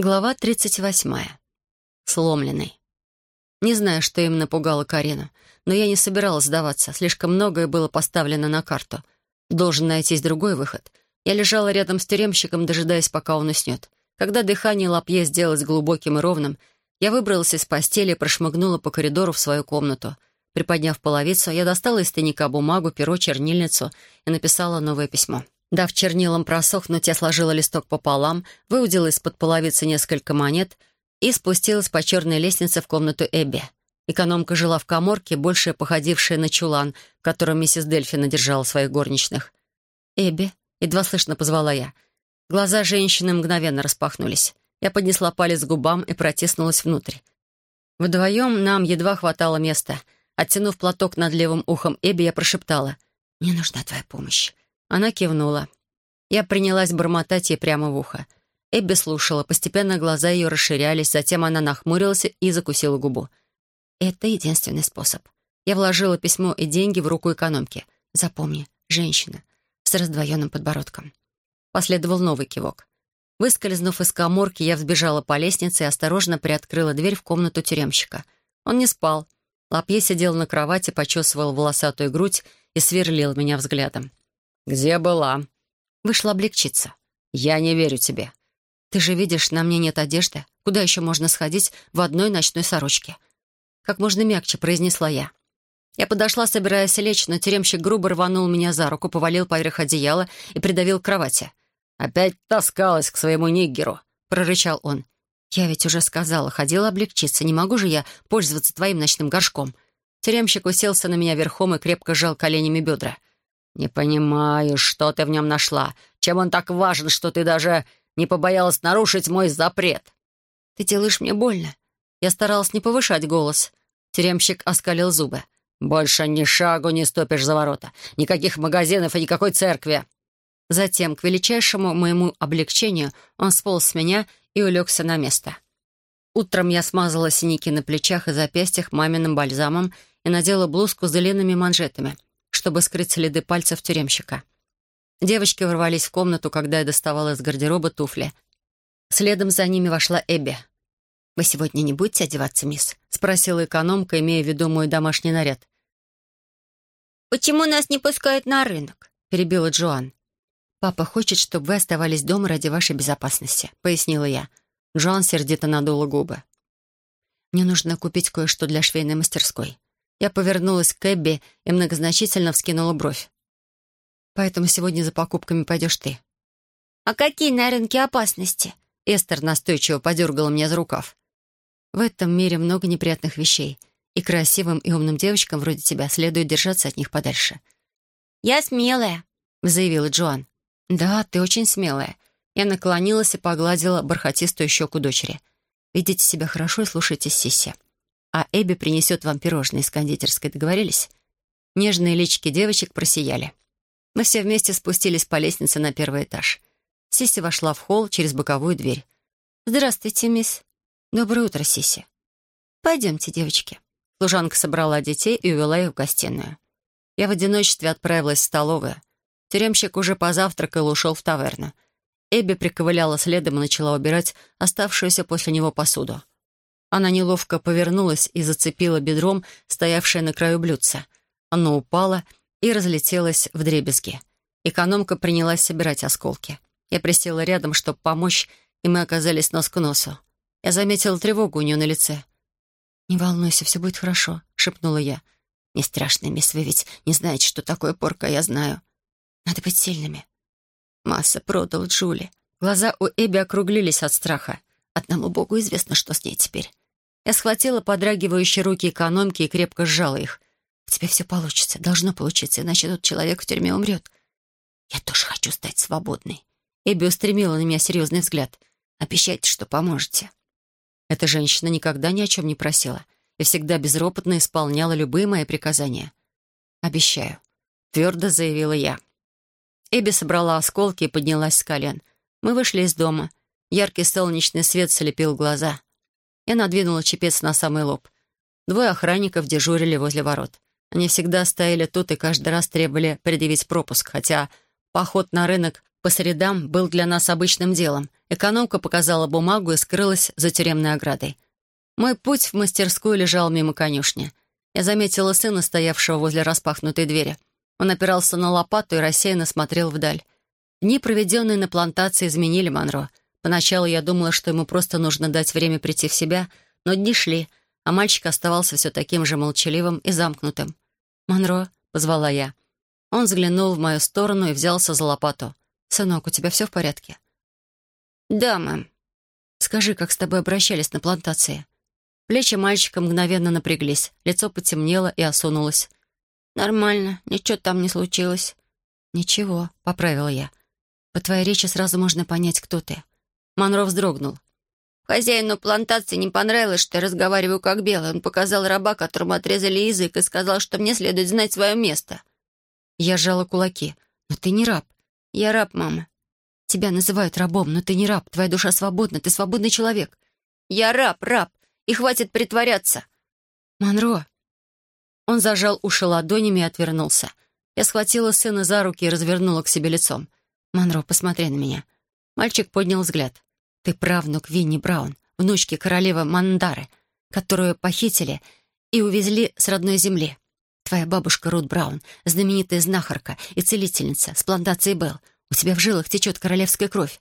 Глава 38. Сломленный. Не знаю, что им напугало Карину, но я не собиралась сдаваться. Слишком многое было поставлено на карту. Должен найтись другой выход. Я лежала рядом с тюремщиком, дожидаясь, пока он уснет. Когда дыхание Лапье сделалось глубоким и ровным, я выбралась из постели и прошмыгнула по коридору в свою комнату. Приподняв половицу, я достала из тайника бумагу, перо, чернильницу и написала новое письмо. Дав чернилам просохнуть, я сложила листок пополам, выудила из-под половицы несколько монет и спустилась по черной лестнице в комнату Эбби. Экономка жила в коморке, больше походившая на чулан, в котором миссис Дельфина держала своих горничных. «Эбби», — едва слышно позвала я. Глаза женщины мгновенно распахнулись. Я поднесла палец к губам и протиснулась внутрь. Вдвоем нам едва хватало места. Оттянув платок над левым ухом Эбби, я прошептала. «Мне нужна твоя помощь». Она кивнула. Я принялась бормотать ей прямо в ухо. Эбби слушала, постепенно глаза ее расширялись, затем она нахмурилась и закусила губу. «Это единственный способ. Я вложила письмо и деньги в руку экономки. Запомни, женщина, с раздвоенным подбородком». Последовал новый кивок. Выскользнув из коморки, я взбежала по лестнице и осторожно приоткрыла дверь в комнату тюремщика. Он не спал. Лапье сидел на кровати, почесывал волосатую грудь и сверлил меня взглядом. «Где была?» Вышла облегчиться. «Я не верю тебе». «Ты же видишь, на мне нет одежды. Куда еще можно сходить в одной ночной сорочке?» Как можно мягче произнесла я. Я подошла, собираясь лечь, но тюремщик грубо рванул меня за руку, повалил поверх одеяла и придавил к кровати. «Опять таскалась к своему ниггеру», — прорычал он. «Я ведь уже сказала, ходила облегчиться. Не могу же я пользоваться твоим ночным горшком». Тюремщик уселся на меня верхом и крепко сжал коленями бедра. «Не понимаю, что ты в нем нашла. Чем он так важен, что ты даже не побоялась нарушить мой запрет?» «Ты делаешь мне больно». Я старалась не повышать голос. Тюремщик оскалил зубы. «Больше ни шагу не ступишь за ворота. Никаких магазинов и никакой церкви». Затем, к величайшему моему облегчению, он сполз с меня и улегся на место. Утром я смазала синяки на плечах и запястьях маминым бальзамом и надела блузку с длинными манжетами — чтобы скрыть следы пальцев тюремщика. Девочки ворвались в комнату, когда я доставала из гардероба туфли. Следом за ними вошла Эбби. «Вы сегодня не будете одеваться, мисс?» — спросила экономка, имея в виду мой домашний наряд. «Почему нас не пускают на рынок?» — перебила Джоан. «Папа хочет, чтобы вы оставались дома ради вашей безопасности», — пояснила я. Джоан сердито надула губы. «Мне нужно купить кое-что для швейной мастерской. Я повернулась к Эбби и многозначительно вскинула бровь. «Поэтому сегодня за покупками пойдешь ты». «А какие на рынке опасности?» Эстер настойчиво подергала меня за рукав. «В этом мире много неприятных вещей, и красивым и умным девочкам вроде тебя следует держаться от них подальше». «Я смелая», — заявила Джоан. «Да, ты очень смелая». Я наклонилась и погладила бархатистую щеку дочери. «Видите себя хорошо и слушайте Сисси» а Эбби принесет вам пирожные из кондитерской. Договорились?» Нежные лички девочек просияли. Мы все вместе спустились по лестнице на первый этаж. Сиси вошла в холл через боковую дверь. «Здравствуйте, мисс». «Доброе утро, Сиси». «Пойдемте, девочки». Служанка собрала детей и увела их в гостиную. Я в одиночестве отправилась в столовую. Тюремщик уже позавтракал и ушел в таверну. Эбби приковыляла следом и начала убирать оставшуюся после него посуду. Она неловко повернулась и зацепила бедром, стоявшее на краю блюдца. Оно упало и разлетелось в дребезги. Экономка принялась собирать осколки. Я присела рядом, чтобы помочь, и мы оказались нос к носу. Я заметила тревогу у нее на лице. «Не волнуйся, все будет хорошо», — шепнула я. «Не страшно, мисс, вы ведь не знаете, что такое порка, я знаю. Надо быть сильными». Масса продал Джули. Глаза у Эбби округлились от страха. Одному богу известно, что с ней теперь. Я схватила подрагивающие руки экономки и крепко сжала их. «У тебя все получится, должно получиться, иначе тот человек в тюрьме умрет». «Я тоже хочу стать свободной». Эбби устремила на меня серьезный взгляд. «Обещайте, что поможете». Эта женщина никогда ни о чем не просила и всегда безропотно исполняла любые мои приказания. «Обещаю», — твердо заявила я. Эбби собрала осколки и поднялась с колен. Мы вышли из дома. Яркий солнечный свет слепил глаза. Я надвинула чепец на самый лоб. Двое охранников дежурили возле ворот. Они всегда стояли тут и каждый раз требовали предъявить пропуск, хотя поход на рынок по средам был для нас обычным делом. Экономка показала бумагу и скрылась за тюремной оградой. Мой путь в мастерскую лежал мимо конюшни. Я заметила сына, стоявшего возле распахнутой двери. Он опирался на лопату и рассеянно смотрел вдаль. Дни, проведенные на плантации, изменили Монро. Поначалу я думала, что ему просто нужно дать время прийти в себя, но дни шли, а мальчик оставался все таким же молчаливым и замкнутым. «Монро», — позвала я. Он взглянул в мою сторону и взялся за лопату. «Сынок, у тебя все в порядке?» «Да, мэм». «Скажи, как с тобой обращались на плантации?» Плечи мальчика мгновенно напряглись, лицо потемнело и осунулось. «Нормально, ничего там не случилось». «Ничего», — поправила я. «По твоей речи сразу можно понять, кто ты». Монро вздрогнул. Хозяину плантации не понравилось, что я разговариваю как белый. Он показал раба, которому отрезали язык, и сказал, что мне следует знать свое место. Я сжала кулаки. «Но ты не раб». «Я раб, мама». «Тебя называют рабом, но ты не раб. Твоя душа свободна, ты свободный человек». «Я раб, раб, и хватит притворяться». «Монро». Он зажал уши ладонями и отвернулся. Я схватила сына за руки и развернула к себе лицом. «Монро, посмотри на меня». Мальчик поднял взгляд. «Ты правнук Винни Браун, внучки королевы Мандары, которую похитили и увезли с родной земли. Твоя бабушка Рут Браун, знаменитая знахарка и целительница с плантации Белл. У тебя в жилах течет королевская кровь».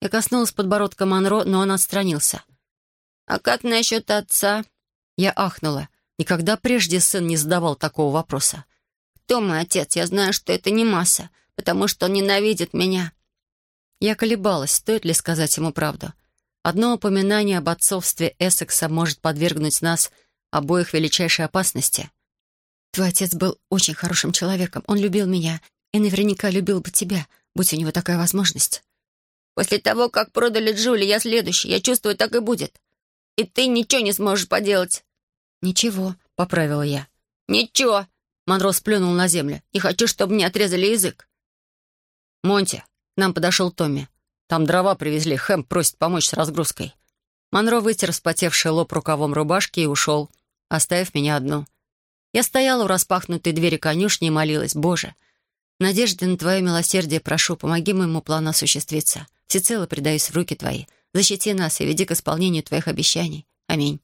Я коснулась подбородка Монро, но он отстранился. «А как насчет отца?» Я ахнула. Никогда прежде сын не задавал такого вопроса. «Кто мой отец? Я знаю, что это не масса, потому что он ненавидит меня». Я колебалась, стоит ли сказать ему правду. Одно упоминание об отцовстве Эссекса может подвергнуть нас обоих величайшей опасности. Твой отец был очень хорошим человеком. Он любил меня и наверняка любил бы тебя, будь у него такая возможность. После того, как продали Джули, я следующий. Я чувствую, так и будет. И ты ничего не сможешь поделать. «Ничего», — поправила я. «Ничего», — Монро сплюнул на землю. «Не хочу, чтобы мне отрезали язык». «Монти, нам подошел Томми. Там дрова привезли, Хэм просит помочь с разгрузкой. Монро вытер вспотевший лоб рукавом рубашки и ушел, оставив меня одну. Я стояла у распахнутой двери конюшни и молилась. «Боже, надежды на Твое милосердие прошу, помоги моему плану осуществиться. Всецело предаюсь в руки Твои. Защити нас и веди к исполнению Твоих обещаний. Аминь».